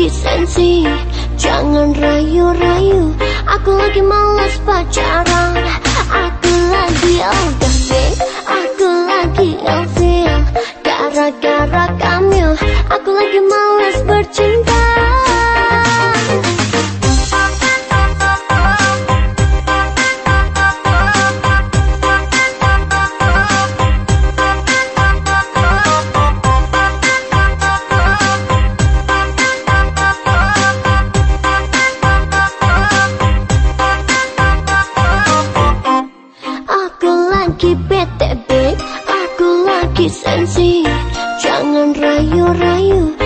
lagi sensi. Jangan rayu-rayu Aku lagi malas pacaran. Aku lagi LDB Aku BTB Aku lagi sensi. Jangan rayu-rayu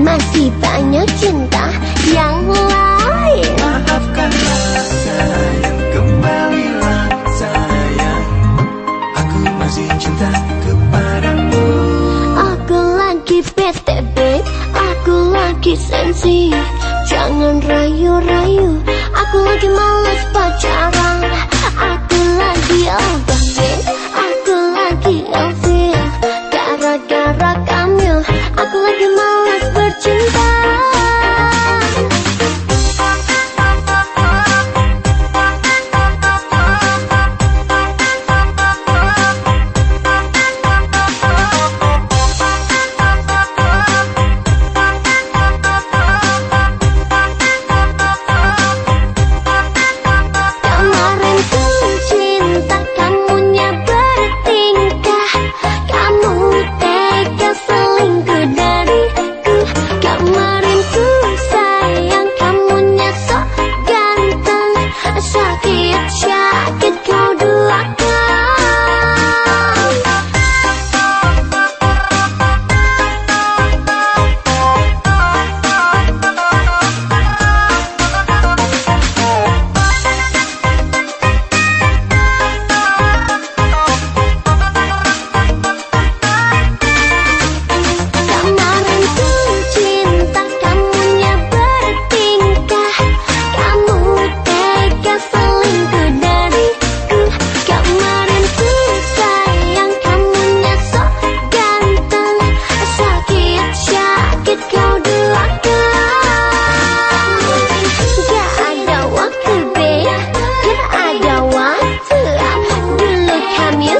Masih banyak cinta yang lain. Maafkanlah sayang Kembalilah sayang Aku masih cinta kepadamu. Aku lagi PTB Aku lagi sensi. Jangan rayu-rayu Aku lagi malas pacaran. Aku lagi LDB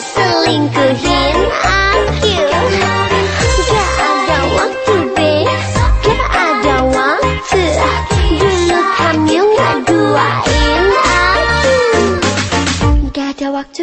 selingkuhin aku. Gak ada waktu be. Gak ada waktu. Dulu kamu aku. Gak ada waktu